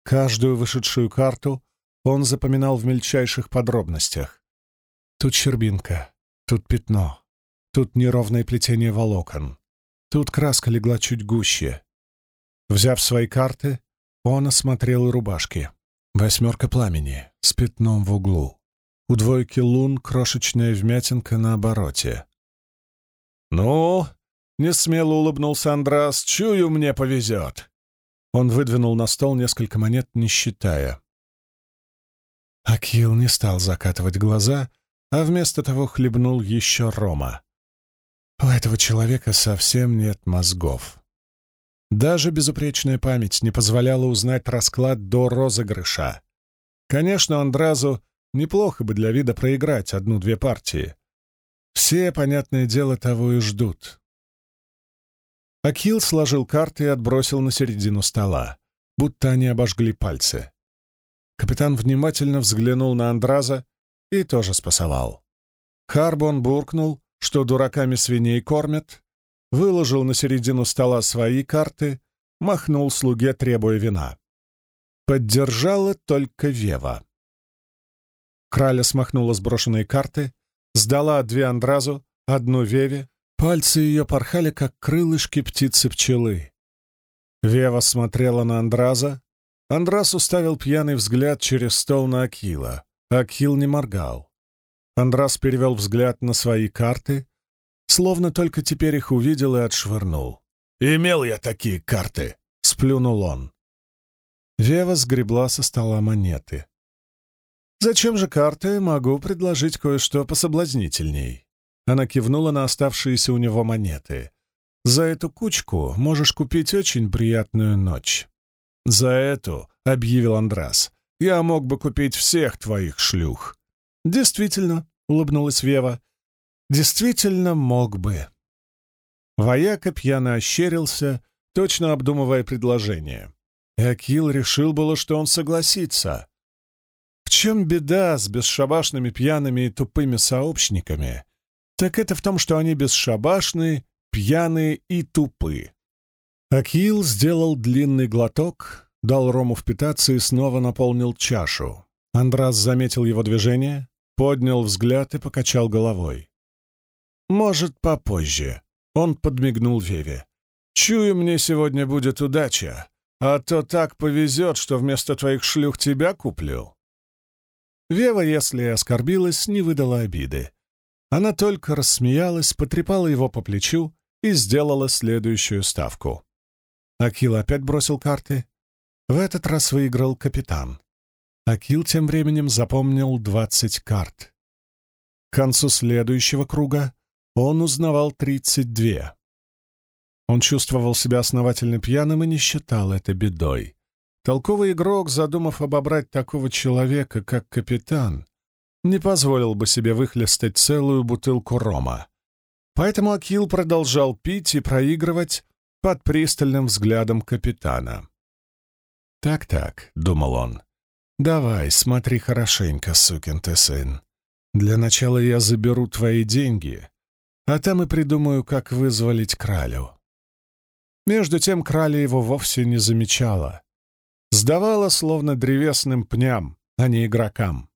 Каждую вышедшую карту он запоминал в мельчайших подробностях. Тут щербинка, тут пятно, тут неровное плетение волокон, тут краска легла чуть гуще. Взяв свои карты, он осмотрел рубашки. Восьмерка пламени с пятном в углу. У двойки лун крошечная вмятинка на обороте. «Ну, не смело улыбнулся Андрас. «Чую, мне повезет!» Он выдвинул на стол несколько монет, не считая. Акил не стал закатывать глаза, а вместо того хлебнул еще рома. У этого человека совсем нет мозгов. Даже безупречная память не позволяла узнать расклад до розыгрыша. Конечно, Андразу неплохо бы для вида проиграть одну-две партии. Все, понятное дело, того и ждут. Акил сложил карты и отбросил на середину стола, будто они обожгли пальцы. Капитан внимательно взглянул на Андраза и тоже спасовал. Харбон буркнул, что дураками свиней кормят, выложил на середину стола свои карты, махнул слуге, требуя вина. Поддержала только Вева. Краля смахнула сброшенные карты, сдала две Андразу, одну Веве, Пальцы ее порхали, как крылышки птицы-пчелы. Вева смотрела на Андраза. Андрас уставил пьяный взгляд через стол на Акила. Акил не моргал. Андрас перевел взгляд на свои карты, словно только теперь их увидел и отшвырнул. «Имел я такие карты!» — сплюнул он. Вева сгребла со стола монеты. «Зачем же карты? Могу предложить кое-что пособлазнительней». Она кивнула на оставшиеся у него монеты. «За эту кучку можешь купить очень приятную ночь». «За эту», — объявил Андрас, — «я мог бы купить всех твоих шлюх». «Действительно», — улыбнулась Вева, — «действительно мог бы». Вояка пьяно ощерился, точно обдумывая предложение. Акил решил было, что он согласится. Чем беда с бесшабашными пьяными и тупыми сообщниками, так это в том, что они бесшабашные, пьяные и тупы. Акил сделал длинный глоток, дал Рому впитаться и снова наполнил чашу. Андрас заметил его движение, поднял взгляд и покачал головой. «Может, попозже», — он подмигнул Веве. «Чую, мне сегодня будет удача, а то так повезет, что вместо твоих шлюх тебя куплю». Вева, если оскорбилась, не выдала обиды. Она только рассмеялась, потрепала его по плечу и сделала следующую ставку. Акил опять бросил карты. В этот раз выиграл капитан. Акил тем временем запомнил двадцать карт. К концу следующего круга он узнавал тридцать две. Он чувствовал себя основательно пьяным и не считал это бедой. Толковый игрок, задумав обобрать такого человека, как капитан, не позволил бы себе выхлестать целую бутылку рома. Поэтому Акил продолжал пить и проигрывать под пристальным взглядом капитана. «Так-так», — думал он, — «давай, смотри хорошенько, сукин ты сын. Для начала я заберу твои деньги, а там и придумаю, как вызволить кралю». Между тем краля его вовсе не замечала. Сдавала словно древесным пням, а не игрокам.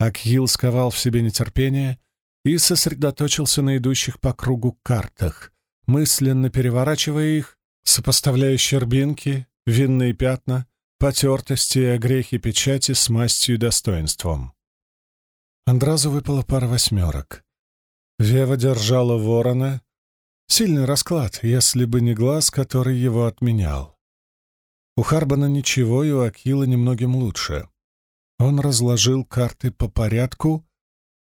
Акхил сковал в себе нетерпение и сосредоточился на идущих по кругу картах, мысленно переворачивая их, сопоставляя щербинки, винные пятна, потертости и огрехи печати с мастью и достоинством. Андразу выпала пара восьмерок. Вева держала ворона. Сильный расклад, если бы не глаз, который его отменял. У Харбана ничего, и у Акила немногим лучше. Он разложил карты по порядку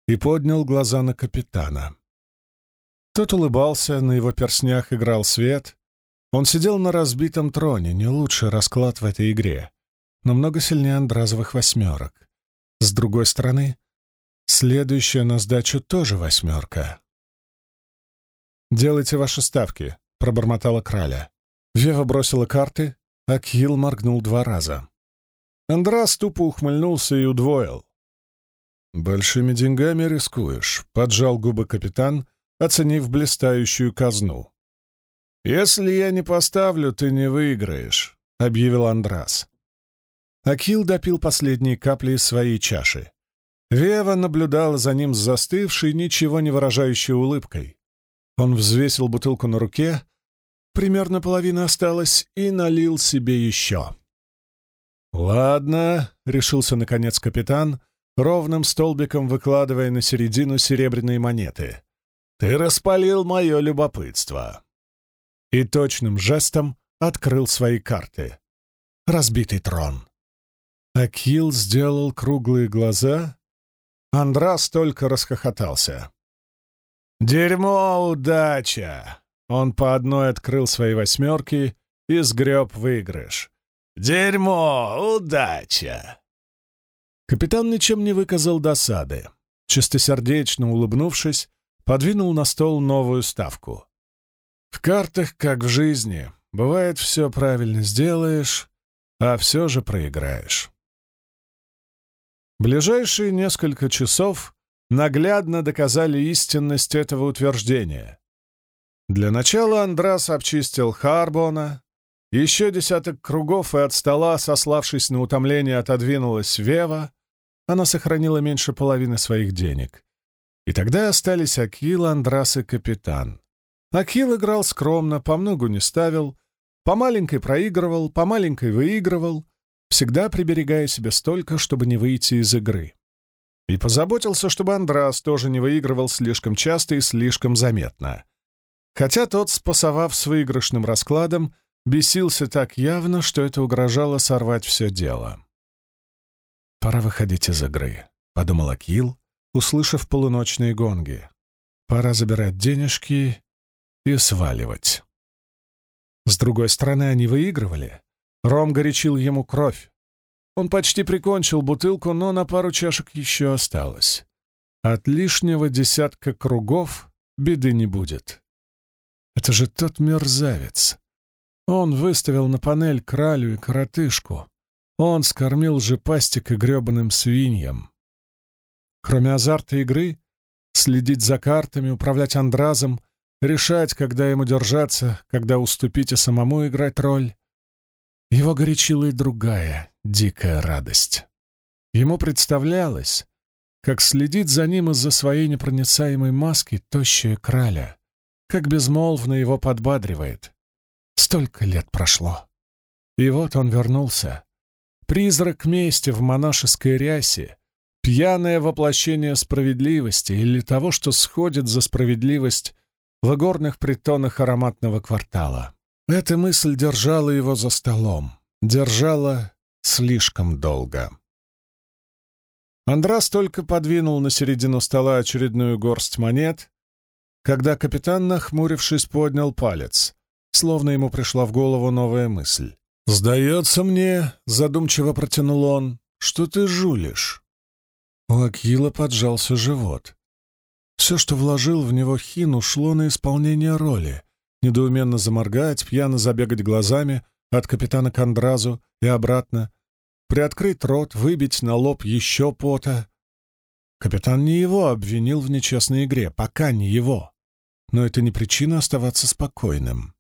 и поднял глаза на капитана. Тот улыбался, на его перснях играл свет. Он сидел на разбитом троне, не лучший расклад в этой игре, но много сильнее андразовых восьмерок. С другой стороны, следующая на сдачу тоже восьмерка.
«Делайте ваши ставки», — пробормотала Краля. Вева бросила карты, а Килл моргнул два раза. Андрас тупо ухмыльнулся и удвоил. «Большими деньгами рискуешь», — поджал губы капитан, оценив блистающую казну. «Если я не поставлю, ты не выиграешь», — объявил Андрас. Акил допил последние капли из своей чаши. Вева наблюдала за ним с застывшей, ничего не выражающей улыбкой. Он взвесил бутылку на руке, примерно половина осталась, и налил себе еще. «Ладно», — решился наконец капитан, ровным столбиком выкладывая на середину серебряные монеты. «Ты распалил мое любопытство». И точным жестом открыл свои карты. Разбитый трон. Акил сделал круглые глаза. Андрас только расхохотался. «Дерьмо, удача!» Он по одной открыл свои восьмерки и сгреб выигрыш. «Дерьмо, удача!» Капитан ничем не выказал досады. Чистосердечно улыбнувшись, подвинул на стол новую ставку. В картах, как в жизни, бывает, все правильно сделаешь, а все же проиграешь. Ближайшие несколько часов наглядно доказали истинность этого утверждения. Для начала Андрас обчистил Харбона, еще десяток кругов и от стола, сославшись на утомление, отодвинулась Вева, она сохранила меньше половины своих денег. И тогда остались Акил, Андрас и Капитан. Акил играл скромно, по многу не ставил, по маленькой проигрывал, по маленькой выигрывал, всегда приберегая себе столько, чтобы не выйти из игры. И позаботился, чтобы Андрас тоже не выигрывал слишком часто и слишком заметно. Хотя тот, спасовав с выигрышным раскладом, бесился так явно, что это угрожало сорвать все дело. «Пора выходить из игры», — подумал Акил, услышав полуночные гонги. «Пора забирать денежки и сваливать». С другой стороны, они выигрывали. Ром горячил ему кровь. Он почти прикончил бутылку, но на пару чашек еще осталось. От лишнего десятка кругов беды не будет. Это же тот мерзавец. Он выставил на панель кралю и коротышку. Он скормил же пастик и гребаным свиньям. Кроме азарта игры, следить за картами, управлять андразом, решать, когда ему держаться, когда уступить и самому играть роль. Его горячила и другая дикая радость. Ему представлялось, как следит за ним из-за своей непроницаемой маски тощая краля, как безмолвно его подбадривает. Столько лет прошло. И вот он вернулся, Призрак мести в монашеской рясе, пьяное воплощение справедливости или того, что сходит за справедливость в горных притонах ароматного квартала. Эта мысль держала его за столом, держала слишком долго. Андрас только подвинул на середину стола очередную горсть монет, когда капитан, нахмурившись, поднял палец, словно ему пришла в голову новая мысль. «Сдается мне», — задумчиво протянул он, — «что ты жулишь». У Акила поджался живот. Все, что вложил в него Хин, ушло на исполнение роли. Недоуменно заморгать, пьяно забегать глазами от капитана Кондразу и обратно, приоткрыть рот, выбить на лоб еще пота. Капитан не его обвинил в нечестной игре, пока не его. Но это не причина оставаться спокойным.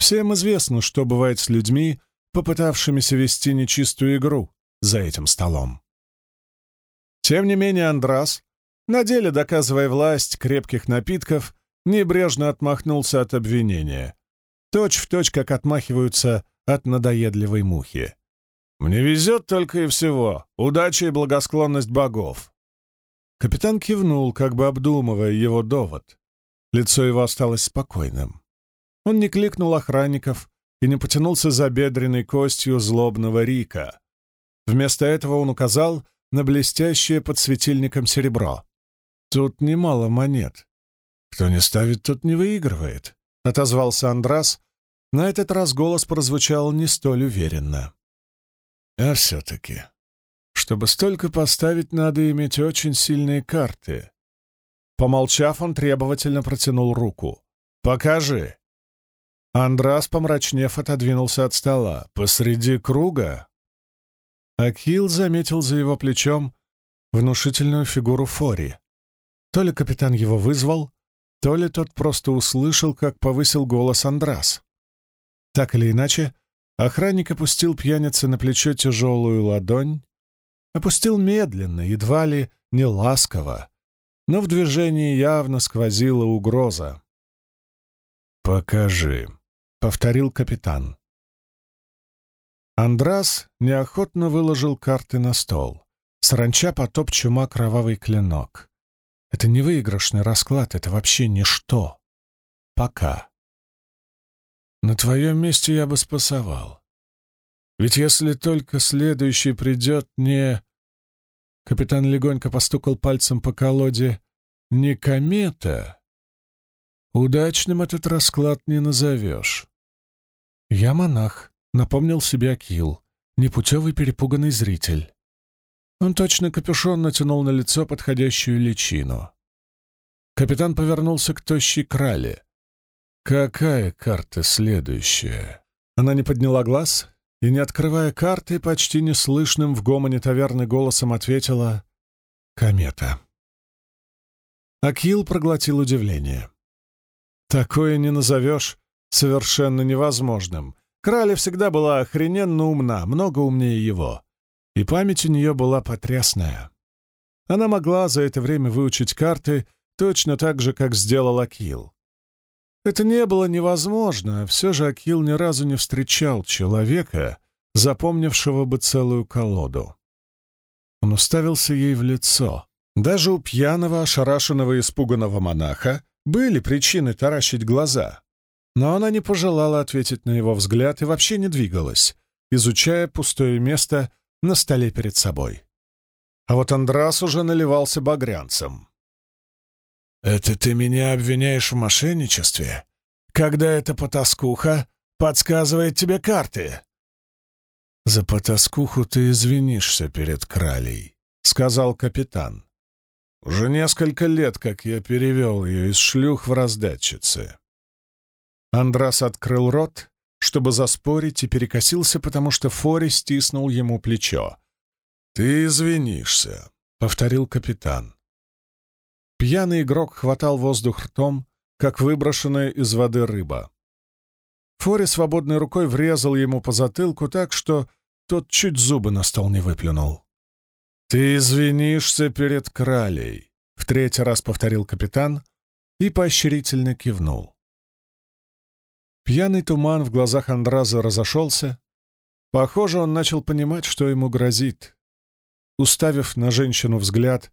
Всем известно, что бывает с людьми, попытавшимися вести нечистую игру за этим столом. Тем не менее Андрас, на деле доказывая власть крепких напитков, небрежно отмахнулся от обвинения, точь в точь, как отмахиваются от надоедливой мухи. «Мне везет только и всего. Удача и благосклонность богов». Капитан кивнул, как бы обдумывая его довод. Лицо его осталось спокойным. Он не кликнул охранников и не потянулся за бедренной костью злобного Рика. Вместо этого он указал на блестящее под светильником серебро. «Тут немало монет. Кто не ставит, тот не выигрывает», — отозвался Андрас. На этот раз голос прозвучал не столь уверенно. «А все-таки, чтобы столько поставить, надо иметь очень сильные карты». Помолчав, он требовательно протянул руку.
Покажи!» Андрас, помрачнев, отодвинулся от стола. «Посреди круга?» Акил заметил за его плечом внушительную фигуру Фори. То ли капитан его вызвал, то ли тот просто услышал, как повысил голос Андрас. Так или иначе, охранник опустил пьянице на плечо тяжелую ладонь, опустил медленно, едва ли не ласково, но в движении явно сквозила угроза. «Покажи», — повторил капитан. Андрас неохотно выложил карты на стол. Саранча потоп чума кровавый клинок. Это не выигрышный расклад, это вообще ничто. Пока. На твоем месте я бы спасовал. Ведь если только следующий придет не... Капитан легонько постукал пальцем по колоде. Не комета. Удачным этот расклад не назовешь. Я монах, напомнил себе Акил, непутевый перепуганный зритель. Он точно капюшон натянул на лицо подходящую личину. Капитан повернулся к тощей крале. «Какая карта следующая?» Она не подняла глаз и, не открывая карты, почти неслышным в гомоне таверны голосом ответила «Комета». Акил проглотил удивление. «Такое не назовешь совершенно невозможным. Краля всегда была охрененно умна, много умнее его и память у нее была потрясная. Она могла за это время выучить карты точно так же, как сделал Акил. Это не было невозможно, все же Акил ни разу не встречал человека, запомнившего бы целую колоду. Он уставился ей в лицо. Даже у пьяного, ошарашенного испуганного монаха были причины таращить глаза. Но она не пожелала ответить на его взгляд и вообще не двигалась, изучая пустое место на столе перед собой. А вот Андрас уже наливался багрянцем. «Это ты меня обвиняешь в мошенничестве, когда эта потаскуха подсказывает тебе карты?» «За потаскуху ты извинишься перед кралей», — сказал капитан. «Уже несколько лет, как я перевел ее из шлюх в раздатчицы». Андрас открыл рот, чтобы заспорить, и перекосился, потому что Фори стиснул ему плечо. «Ты извинишься», — повторил капитан. Пьяный игрок хватал воздух ртом, как выброшенная из воды рыба. Фори свободной рукой врезал ему по затылку так, что тот чуть зубы на стол не выплюнул. «Ты извинишься перед кралей», — в третий раз повторил капитан и поощрительно кивнул. Пьяный туман в глазах Андраза разошелся. Похоже, он начал понимать, что ему грозит. Уставив на женщину взгляд,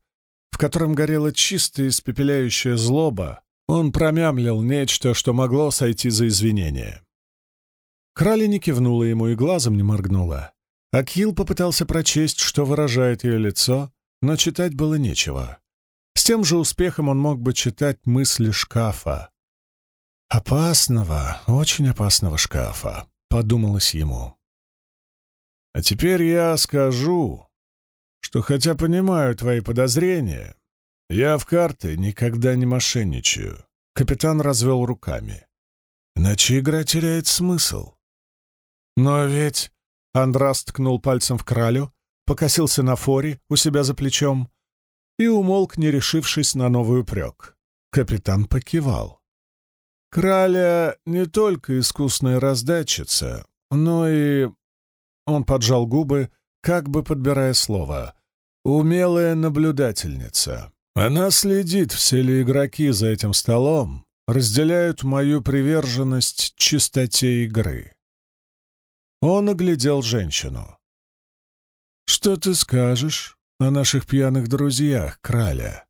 в котором горела чистая испепеляющая злоба, он промямлил нечто, что могло сойти за извинение. Крали не кивнула ему и глазом не моргнула. Акил попытался прочесть, что выражает ее лицо, но читать было нечего. С тем же успехом он мог бы читать мысли шкафа. «Опасного, очень опасного шкафа», — подумалось ему. «А теперь я скажу, что хотя понимаю твои подозрения, я в карты никогда не мошенничаю», — капитан развел руками. «Иначе игра теряет смысл». «Но ведь...» — Андрас ткнул пальцем в кралю, покосился на форе у себя за плечом и умолк, не решившись на новый упрек. Капитан покивал. Краля не только искусная раздатчица, но и... Он поджал губы, как бы подбирая слово. Умелая наблюдательница. Она следит, все ли игроки за этим столом разделяют мою приверженность чистоте игры. Он оглядел женщину. «Что ты скажешь о наших пьяных друзьях, Краля?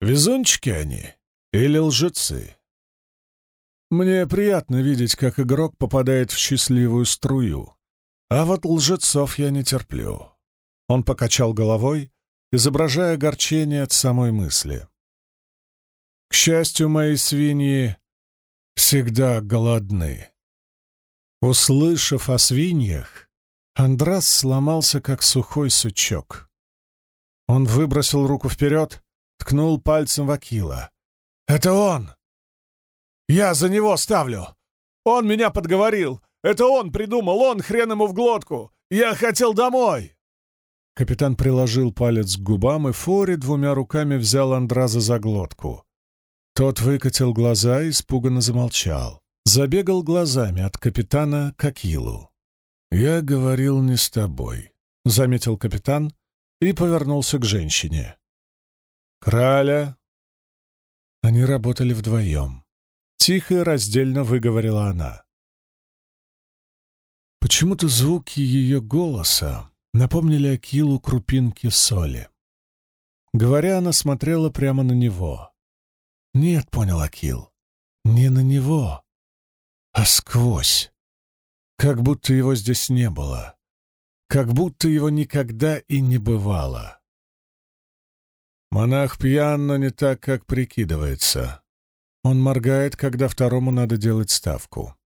Везунчики они или лжецы?» Мне приятно видеть, как игрок попадает в счастливую струю. А вот лжецов я не терплю. Он покачал головой, изображая огорчение от самой мысли. К счастью, мои свиньи всегда голодны. Услышав о свиньях, Андрас сломался, как сухой сучок. Он выбросил руку вперед, ткнул пальцем в Акила. «Это он! «Я за него ставлю! Он меня подговорил! Это он придумал, он хрен ему в глотку! Я хотел домой!» Капитан приложил палец к губам, и Фори двумя руками взял Андраза за глотку. Тот выкатил глаза и испуганно замолчал. Забегал глазами от капитана к Акилу. «Я говорил не с тобой», — заметил капитан и повернулся к женщине. «Краля!» Они работали вдвоем. Тихо и раздельно выговорила она. Почему-то звуки ее голоса напомнили Акилу крупинки соли. Говоря, она смотрела прямо на него. «Нет», — понял Акил, — «не на него, а сквозь. Как будто его здесь не было. Как будто его никогда и не бывало». Монах пьян, но не так, как прикидывается. Он моргает, когда второму надо делать ставку.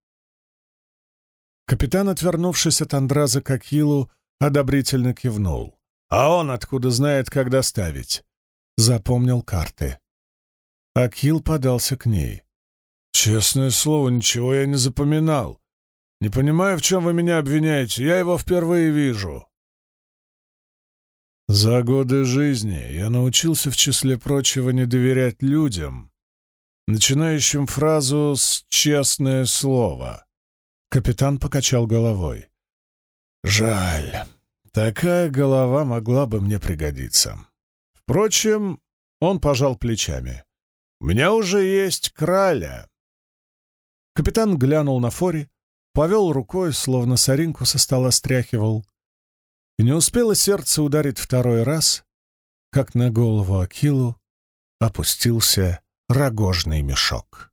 Капитан, отвернувшись от Андраза к Акилу, одобрительно кивнул. «А он откуда знает, когда ставить?» Запомнил карты. Акил подался к ней. «Честное слово, ничего я не запоминал. Не понимаю, в чем вы меня обвиняете. Я его впервые вижу». За годы жизни я научился, в числе прочего, не доверять людям, начинающим фразу с «честное слово». Капитан покачал головой. «Жаль. Такая голова могла бы мне пригодиться. Впрочем, он пожал плечами. У меня уже есть краля». Капитан глянул на Фори, повел рукой, словно соринку со стола стряхивал, и не успело сердце ударить второй раз, как на голову Акилу опустился рогожный мешок.